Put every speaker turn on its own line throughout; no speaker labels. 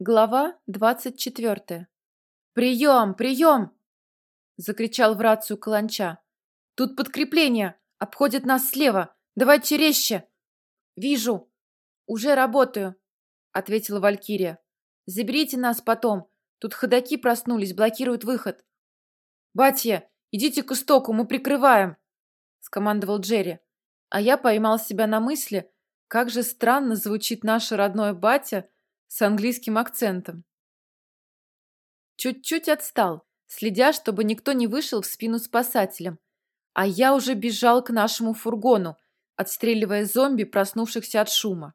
Глава двадцать четвертая. «Прием! Прием!» — закричал в рацию Каланча. «Тут подкрепление! Обходят нас слева! Давайте резче!» «Вижу! Уже работаю!» — ответила Валькирия. «Заберите нас потом! Тут ходаки проснулись, блокируют выход!» «Батья, идите к истоку, мы прикрываем!» — скомандовал Джерри. А я поймал себя на мысли, как же странно звучит наше родное батя — с английским акцентом. Чуть-чуть отстал, следя, чтобы никто не вышел в спину спасателям, а я уже бежал к нашему фургону, отстреливая зомби, проснувшихся от шума.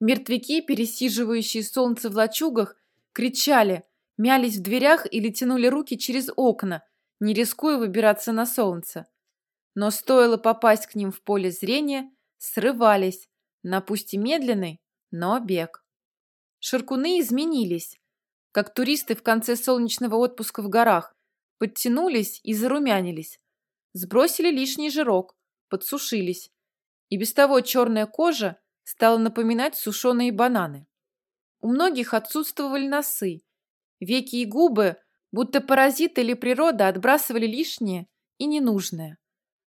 Мертвяки, пересиживающие солнце в лачугах, кричали, мялись в дверях или тянули руки через окна, не рискуя выбираться на солнце. Но стоило попасть к ним в поле зрения, срывались, на пусть и медленный, но бег. Ширкуны изменились, как туристы в конце солнечного отпуска в горах, подтянулись и зарумянились, сбросили лишний жирок, подсушились, и без того черная кожа стала напоминать сушеные бананы. У многих отсутствовали носы, веки и губы, будто паразит или природа отбрасывали лишнее и ненужное.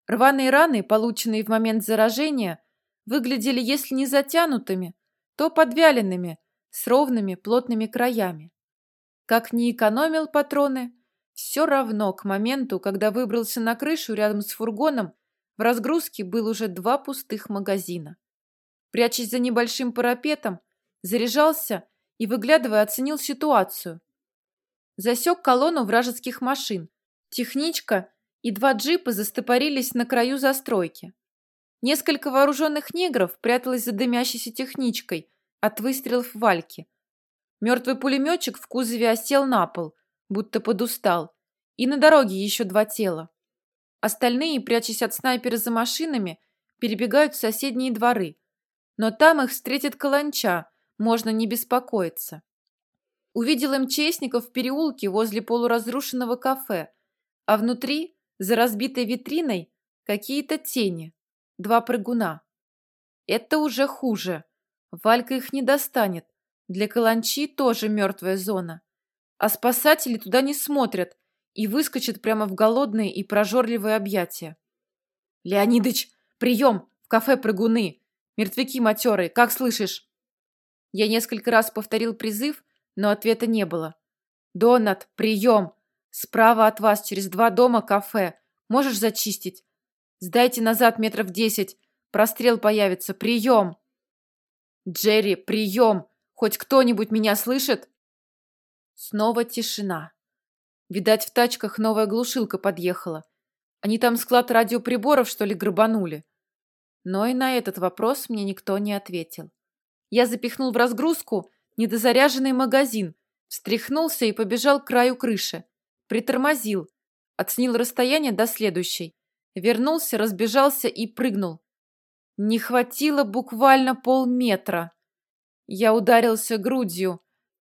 Рваные раны, полученные в момент заражения, выглядели, если не затянутыми, то подвяленными, с ровными плотными краями. Как ни экономил патроны, все равно к моменту, когда выбрался на крышу рядом с фургоном, в разгрузке был уже два пустых магазина. Прячась за небольшим парапетом, заряжался и, выглядывая, оценил ситуацию. Засек колонну вражеских машин. Техничка и два джипа застопорились на краю застройки. Несколько вооруженных негров пряталось за дымящейся техничкой, от выстрелов Вальки. Мертвый пулеметчик в кузове осел на пол, будто подустал. И на дороге еще два тела. Остальные, прячась от снайпера за машинами, перебегают в соседние дворы. Но там их встретит каланча, можно не беспокоиться. Увидел МЧСников в переулке возле полуразрушенного кафе, а внутри, за разбитой витриной, какие-то тени, два прыгуна. Это уже хуже. Валька их не достанет. Для каланчи тоже мертвая зона. А спасатели туда не смотрят и выскочат прямо в голодные и прожорливые объятия. «Леонидыч, прием! В кафе прыгуны! Мертвяки матерые, как слышишь?» Я несколько раз повторил призыв, но ответа не было. «Донат, прием! Справа от вас через два дома кафе. Можешь зачистить? Сдайте назад метров десять. Прострел появится. Прием!» «Джерри, прием! Хоть кто-нибудь меня слышит?» Снова тишина. Видать, в тачках новая глушилка подъехала. Они там склад радиоприборов, что ли, грабанули? Но и на этот вопрос мне никто не ответил. Я запихнул в разгрузку недозаряженный магазин, встряхнулся и побежал к краю крыши. Притормозил, оценил расстояние до следующей. Вернулся, разбежался и прыгнул. Не хватило буквально полметра. Я ударился грудью,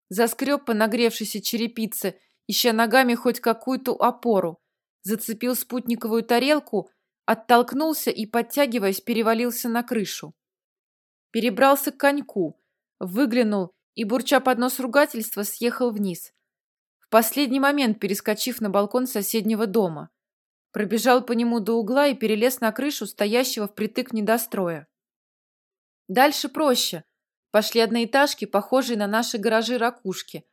заскреб по нагревшейся черепице, ища ногами хоть какую-то опору. Зацепил спутниковую тарелку, оттолкнулся и, подтягиваясь, перевалился на крышу. Перебрался к коньку, выглянул и, бурча под нос ругательства, съехал вниз. В последний момент перескочив на балкон соседнего дома. Пробежал по нему до угла и перелез на крышу стоящего впритык недостроя. Дальше проще. Пошли одноэтажки, похожие на наши гаражи-ракушки,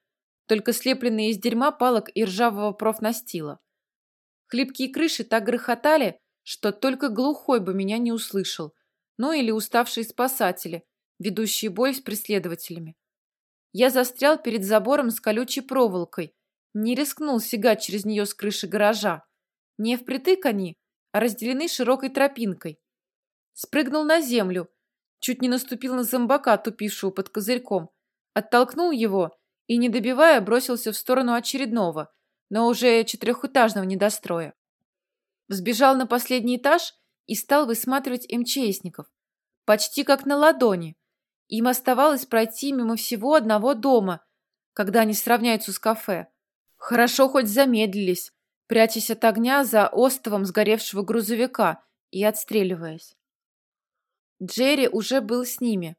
только слепленные из дерьма палок и ржавого профнастила. Хлипкие крыши так грохотали, что только глухой бы меня не услышал, ну или уставшие спасатели, ведущие бой с преследователями. Я застрял перед забором с колючей проволокой, не рискнул сигать через нее с крыши гаража. Не впритык они, а разделены широкой тропинкой. Спрыгнул на землю, чуть не наступил на зомбака, тупившего под козырьком, оттолкнул его и, не добивая, бросился в сторону очередного, но уже четырехэтажного недостроя. Взбежал на последний этаж и стал высматривать МЧСников. Почти как на ладони. Им оставалось пройти мимо всего одного дома, когда они сравняются с кафе. Хорошо хоть замедлились, прячась от огня за остовом сгоревшего грузовика и отстреливаясь. Джерри уже был с ними,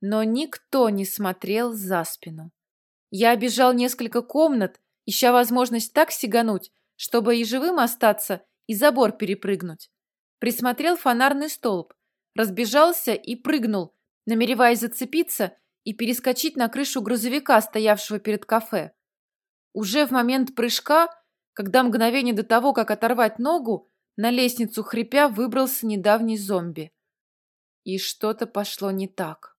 Но никто не смотрел за спину. Я обежал несколько комнат, ища возможность так сигануть, чтобы и живым остаться, и забор перепрыгнуть. Присмотрел фонарный столб, разбежался и прыгнул, намереваясь зацепиться и перескочить на крышу грузовика, стоявшего перед кафе. Уже в момент прыжка, когда мгновение до того, как оторвать ногу, на лестницу хрипя выбрался недавний зомби. И что-то пошло не так.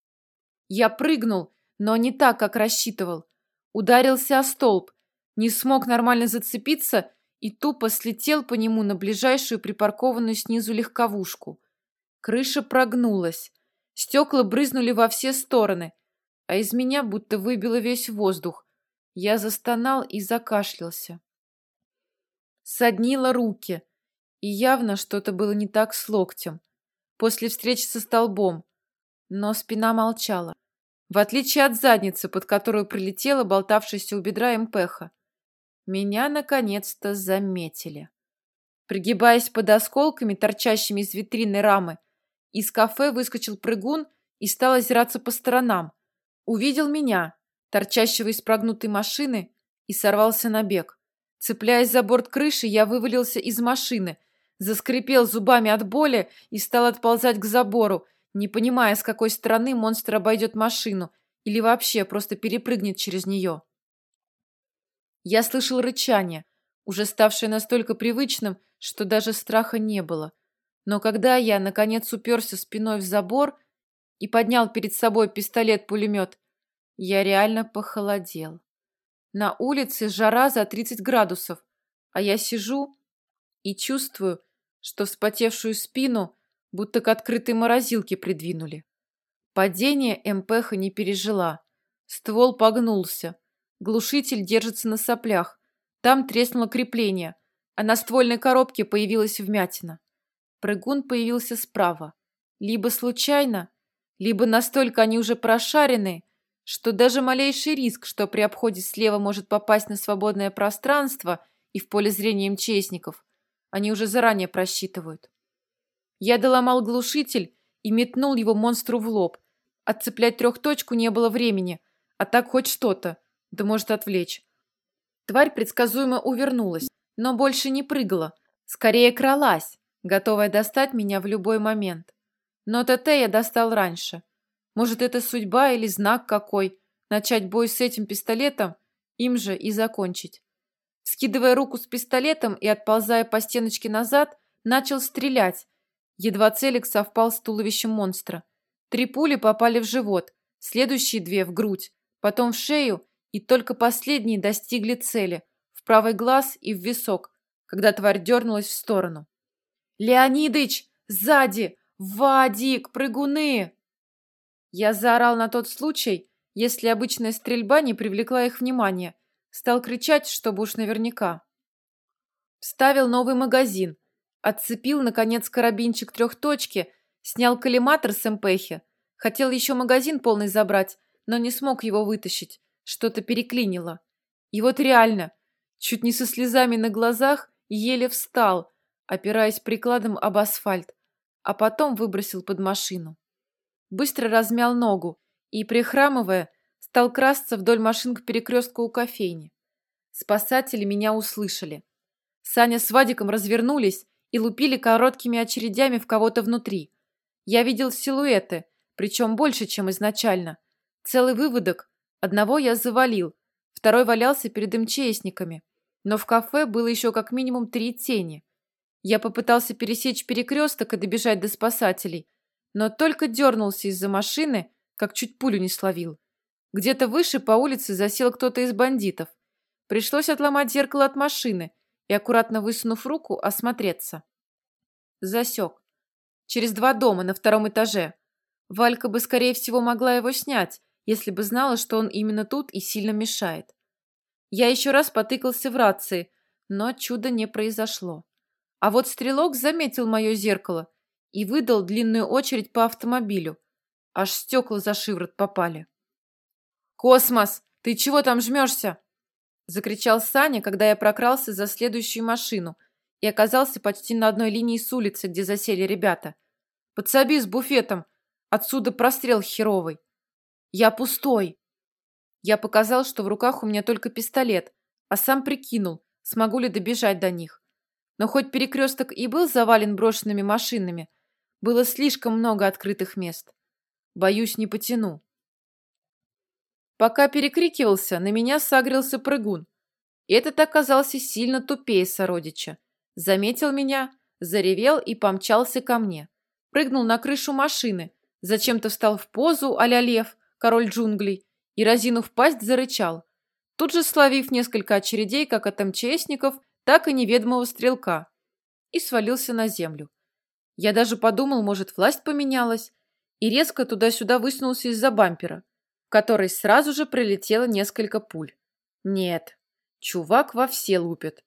Я прыгнул, но не так, как рассчитывал. Ударился о столб, не смог нормально зацепиться и тупо слетел по нему на ближайшую припаркованную снизу легковушку. Крыша прогнулась, стекла брызнули во все стороны, а из меня будто выбило весь воздух. Я застонал и закашлялся. Соднило руки, и явно что-то было не так с локтем. После встречи со столбом. Но спина молчала. В отличие от задницы, под которую прилетела болтавшаяся у бедра МПХа. Меня наконец-то заметили. Пригибаясь под осколками, торчащими из витрины рамы, из кафе выскочил прыгун и стал озираться по сторонам. Увидел меня, торчащего из прогнутой машины, и сорвался на бег. Цепляясь за борт крыши, я вывалился из машины, заскрипел зубами от боли и стал отползать к забору, не понимая, с какой стороны монстр обойдет машину или вообще просто перепрыгнет через нее. Я слышал рычание, уже ставшее настолько привычным, что даже страха не было. Но когда я, наконец, уперся спиной в забор и поднял перед собой пистолет-пулемет, я реально похолодел. На улице жара за 30 градусов, а я сижу и чувствую, что вспотевшую спину будто к открытой морозилке придвинули. Падение МПХ не пережила. Ствол погнулся. Глушитель держится на соплях. Там треснуло крепление, а на ствольной коробке появилась вмятина. Прыгун появился справа. Либо случайно, либо настолько они уже прошарены, что даже малейший риск, что при обходе слева может попасть на свободное пространство и в поле зрения МЧСников, они уже заранее просчитывают. Я доломал глушитель и метнул его монстру в лоб. Отцеплять трехточку не было времени, а так хоть что-то, да может отвлечь. Тварь предсказуемо увернулась, но больше не прыгала, скорее кралась, готовая достать меня в любой момент. Но ТТ я достал раньше. Может, это судьба или знак какой, начать бой с этим пистолетом, им же и закончить. Скидывая руку с пистолетом и отползая по стеночке назад, начал стрелять. Едва целик совпал с туловищем монстра. Три пули попали в живот, следующие две в грудь, потом в шею, и только последние достигли цели, в правый глаз и в висок, когда тварь дернулась в сторону. «Леонидыч! Сзади! Вадик! Прыгуны!» Я заорал на тот случай, если обычная стрельба не привлекла их внимания. Стал кричать, чтобы уж наверняка. Вставил новый магазин. Отцепил, наконец, карабинчик трехточки, снял коллиматор с МПХи. Хотел еще магазин полный забрать, но не смог его вытащить. Что-то переклинило. И вот реально, чуть не со слезами на глазах, еле встал, опираясь прикладом об асфальт, а потом выбросил под машину быстро размял ногу и, прихрамывая, стал красться вдоль машин к перекрестку у кофейни. Спасатели меня услышали. Саня с Вадиком развернулись и лупили короткими очередями в кого-то внутри. Я видел силуэты, причем больше, чем изначально. Целый выводок. Одного я завалил, второй валялся перед МЧСниками. Но в кафе было еще как минимум три тени. Я попытался пересечь перекресток и добежать до спасателей, но только дернулся из-за машины, как чуть пулю не словил. Где-то выше по улице засел кто-то из бандитов. Пришлось отломать зеркало от машины и, аккуратно высунув руку, осмотреться. Засек. Через два дома на втором этаже. Валька бы, скорее всего, могла его снять, если бы знала, что он именно тут и сильно мешает. Я еще раз потыкался в рации, но чуда не произошло. А вот стрелок заметил мое зеркало и выдал длинную очередь по автомобилю. Аж стекла за шиворот попали. «Космос, ты чего там жмешься?» Закричал Саня, когда я прокрался за следующую машину и оказался почти на одной линии с улицы, где засели ребята. «Подсоби с буфетом, отсюда прострел херовый». Я пустой. Я показал, что в руках у меня только пистолет, а сам прикинул, смогу ли добежать до них. Но хоть перекресток и был завален брошенными машинами, было слишком много открытых мест. Боюсь, не потяну. Пока перекрикивался, на меня сагрился прыгун. Этот оказался сильно тупее сородича. Заметил меня, заревел и помчался ко мне. Прыгнул на крышу машины, зачем-то встал в позу а лев, король джунглей, и, разинув пасть, зарычал, тут же словив несколько очередей как от МЧСников, так и неведомого стрелка, и свалился на землю. Я даже подумал, может, власть поменялась, и резко туда-сюда высунулся из-за бампера, в который сразу же прилетело несколько пуль. Нет, чувак во все лупит.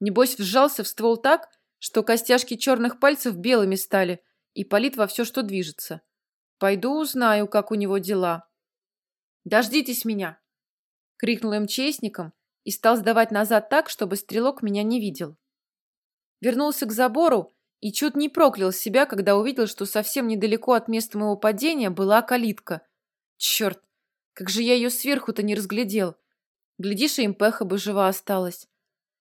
Небось, вжался в ствол так, что костяшки черных пальцев белыми стали и палит во все, что движется. Пойду узнаю, как у него дела. «Дождитесь меня!» — крикнул МЧСником и стал сдавать назад так, чтобы стрелок меня не видел. Вернулся к забору и чуть не проклял себя, когда увидел, что совсем недалеко от места моего падения была калитка. Черт, как же я ее сверху-то не разглядел. Глядишь, и импеха бы жива осталась.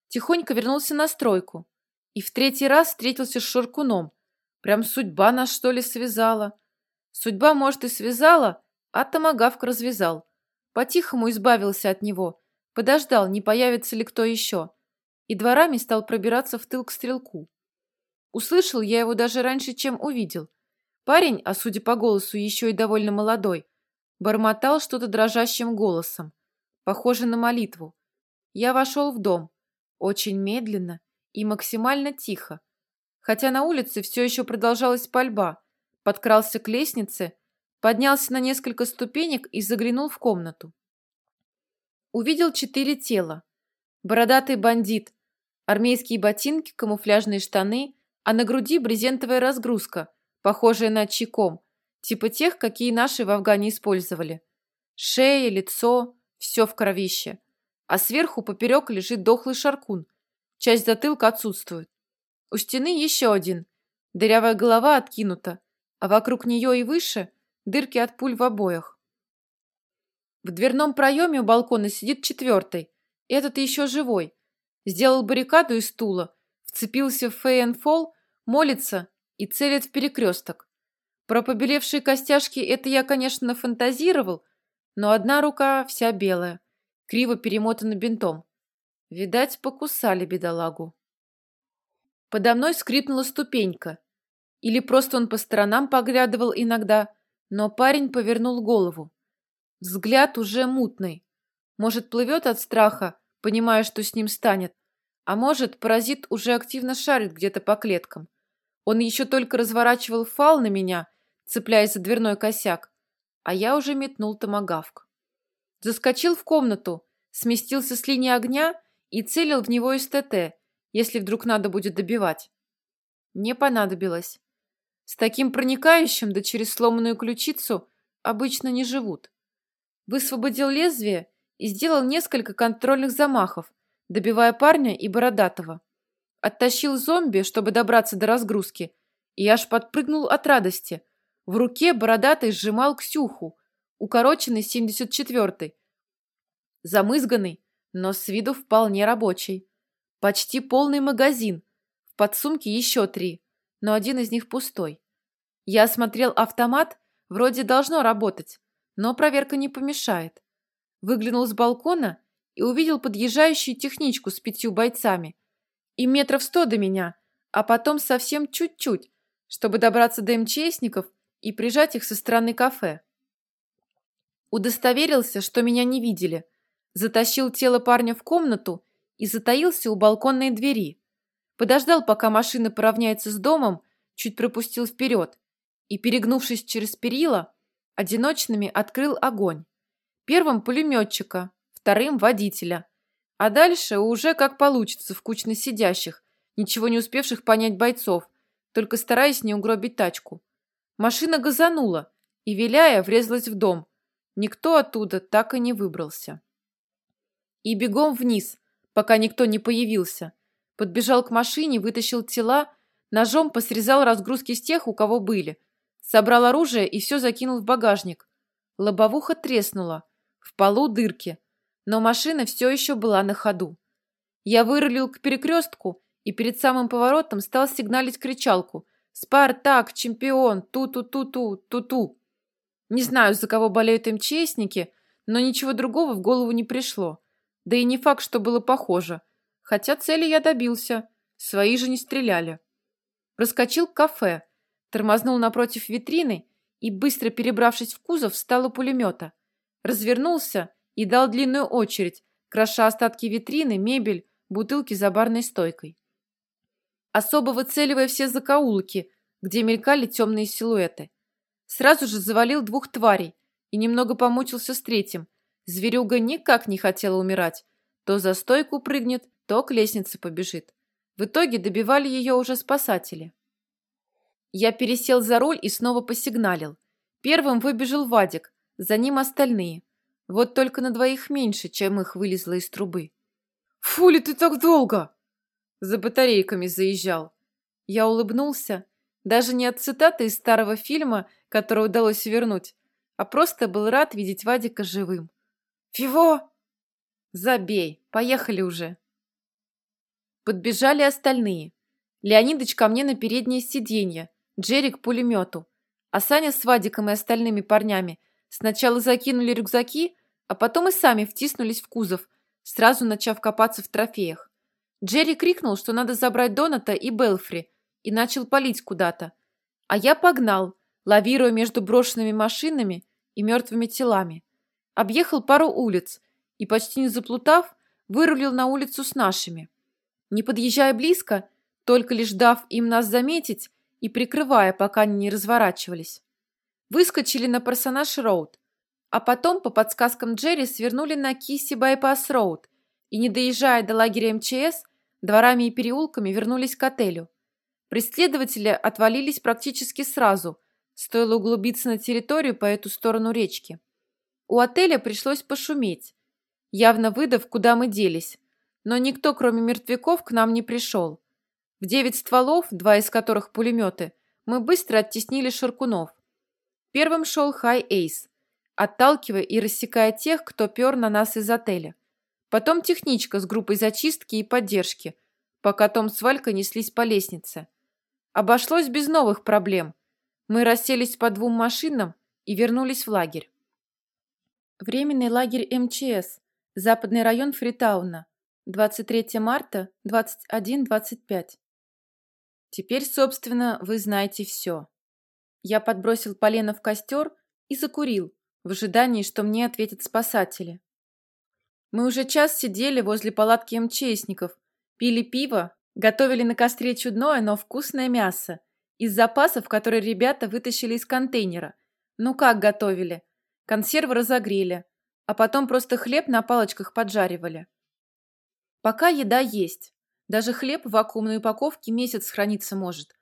Тихонько вернулся на стройку и в третий раз встретился с Шуркуном. Прям судьба нас, что ли, связала. Судьба, может, и связала, а томагавк развязал. По-тихому избавился от него, подождал, не появится ли кто еще, и дворами стал пробираться в тыл к стрелку. Услышал я его даже раньше, чем увидел. Парень, а судя по голосу, еще и довольно молодой, бормотал что-то дрожащим голосом, похоже на молитву. Я вошел в дом, очень медленно и максимально тихо, хотя на улице все еще продолжалась пальба, подкрался к лестнице, поднялся на несколько ступенек и заглянул в комнату. Увидел четыре тела. Бородатый бандит, армейские ботинки, камуфляжные штаны, а на груди брезентовая разгрузка, похожая на чеком, типа тех, какие наши в Афгане использовали. Шея, лицо, все в кровище. А сверху поперек лежит дохлый шаркун. Часть затылка отсутствует. У стены еще один. Дырявая голова откинута, а вокруг нее и выше дырки от пуль в обоях. В дверном проеме у балкона сидит четвертый. Этот еще живой. Сделал баррикаду из стула, вцепился в фейенфол, молится и целит в перекресток. Про побелевшие костяшки это я, конечно, фантазировал, но одна рука вся белая, криво перемотана бинтом. Видать, покусали бедолагу. Подо мной скрипнула ступенька. Или просто он по сторонам поглядывал иногда, но парень повернул голову. Взгляд уже мутный. Может, плывет от страха, понимая, что с ним станет. А может, паразит уже активно шарит где-то по клеткам. Он еще только разворачивал фал на меня, цепляясь за дверной косяк, а я уже метнул томагавк. Заскочил в комнату, сместился с линии огня и целил в него из ТТ, если вдруг надо будет добивать. Не понадобилось. С таким проникающим, да через сломанную ключицу, обычно не живут. Высвободил лезвие и сделал несколько контрольных замахов, добивая парня и Бородатого. Оттащил зомби, чтобы добраться до разгрузки, и аж подпрыгнул от радости. В руке Бородатый сжимал Ксюху, укороченный 74-й. Замызганный, но с виду вполне рабочий. Почти полный магазин. В подсумке еще три но один из них пустой. Я осмотрел автомат, вроде должно работать, но проверка не помешает. Выглянул с балкона и увидел подъезжающую техничку с пятью бойцами. И метров сто до меня, а потом совсем чуть-чуть, чтобы добраться до МЧСников и прижать их со стороны кафе. Удостоверился, что меня не видели. Затащил тело парня в комнату и затаился у балконной двери. Подождал, пока машина поравняется с домом, чуть пропустил вперед и, перегнувшись через перила, одиночными открыл огонь. Первым пулеметчика, вторым водителя. А дальше уже как получится в кучно сидящих, ничего не успевших понять бойцов, только стараясь не угробить тачку. Машина газанула и, виляя, врезалась в дом. Никто оттуда так и не выбрался. И бегом вниз, пока никто не появился. Подбежал к машине, вытащил тела, ножом посрезал разгрузки с тех, у кого были. Собрал оружие и все закинул в багажник. Лобовуха треснула, в полу дырки, но машина все еще была на ходу. Я вырулил к перекрестку и перед самым поворотом стал сигналить кричалку «Спартак! Чемпион! Ту-ту-ту-ту! Ту-ту!» Не знаю, за кого болеют МЧСники, но ничего другого в голову не пришло. Да и не факт, что было похоже. Хотя цели я добился. Свои же не стреляли. Проскочил к кафе, тормознул напротив витрины и, быстро перебравшись в кузов, встал у пулемета. Развернулся и дал длинную очередь, кроша остатки витрины, мебель, бутылки за барной стойкой. Особо выцеливая все закоулки, где мелькали темные силуэты. Сразу же завалил двух тварей и немного помучился с третьим. Зверюга никак не хотела умирать. То за стойку прыгнет, то к лестнице побежит. В итоге добивали ее уже спасатели. Я пересел за руль и снова посигналил. Первым выбежал Вадик, за ним остальные. Вот только на двоих меньше, чем их вылезло из трубы. «Фу ли ты так долго?» За батарейками заезжал. Я улыбнулся, даже не от цитаты из старого фильма, который удалось вернуть, а просто был рад видеть Вадика живым. «Фиво!» «Забей, поехали уже!» Подбежали остальные. Леонидыч ко мне на переднее сиденье, Джерри к пулемету. А Саня с Вадиком и остальными парнями сначала закинули рюкзаки, а потом и сами втиснулись в кузов, сразу начав копаться в трофеях. Джерри крикнул, что надо забрать Доната и Белфри, и начал палить куда-то. А я погнал, лавируя между брошенными машинами и мертвыми телами. Объехал пару улиц и, почти не заплутав, вырулил на улицу с нашими. Не подъезжая близко, только лишь дав им нас заметить, и прикрывая, пока они не разворачивались. Выскочили на персонаж Роуд, а потом, по подсказкам Джерри, свернули на Кисси Байпас Роуд и, не доезжая до лагеря МЧС, дворами и переулками вернулись к отелю. Преследователи отвалились практически сразу, стоило углубиться на территорию по эту сторону речки. У отеля пришлось пошуметь, явно выдав, куда мы делись, но никто, кроме мертвяков, к нам не пришел. В девять стволов, два из которых пулеметы, мы быстро оттеснили Шаркунов. Первым шел Хай Эйс, отталкивая и рассекая тех, кто пер на нас из отеля. Потом техничка с группой зачистки и поддержки, пока Том с Валькой неслись по лестнице. Обошлось без новых проблем. Мы расселись по двум машинам и вернулись в лагерь. Временный лагерь МЧС, западный район Фритауна, 23 марта, 21.25. Теперь, собственно, вы знаете все. Я подбросил полено в костер и закурил, в ожидании, что мне ответят спасатели. Мы уже час сидели возле палатки МЧСников, пили пиво, готовили на костре чудное, но вкусное мясо из запасов, которые ребята вытащили из контейнера. Ну как готовили? Консервы разогрели, а потом просто хлеб на палочках поджаривали. Пока еда есть, даже хлеб в вакуумной упаковке месяц храниться может.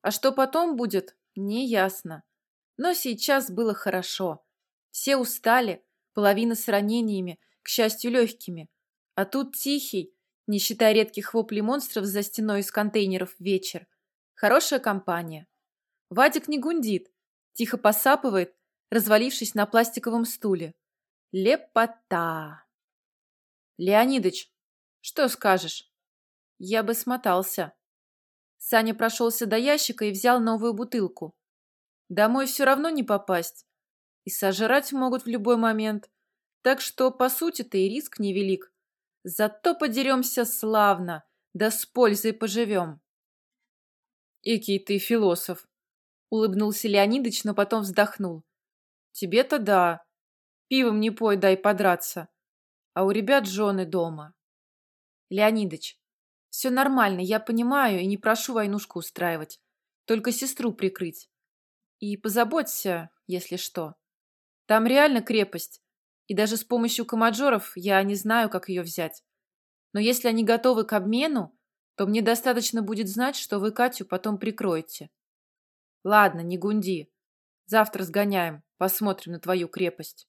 А что потом будет, неясно. Но сейчас было хорошо. Все устали, половина с ранениями, к счастью, легкими. А тут тихий, не считая редких воплей монстров за стеной из контейнеров, вечер. Хорошая компания. Вадик не гундит, тихо посапывает, развалившись на пластиковом стуле. Лепота. Леонидыч, что скажешь? Я бы смотался. Саня прошелся до ящика и взял новую бутылку. Домой все равно не попасть. И сожрать могут в любой момент. Так что, по сути-то, и риск невелик. Зато подеремся славно, да с пользой поживем. Экий ты философ. Улыбнулся Леонидыч, но потом вздохнул. Тебе-то да. Пивом не пой, дай подраться. А у ребят жены дома. Леонидыч, все нормально, я понимаю и не прошу войнушку устраивать. Только сестру прикрыть. И позаботься, если что. Там реально крепость. И даже с помощью комаджоров я не знаю, как ее взять. Но если они готовы к обмену, то мне достаточно будет знать, что вы Катю потом прикроете. Ладно, не гунди. Завтра сгоняем, посмотрим на твою крепость.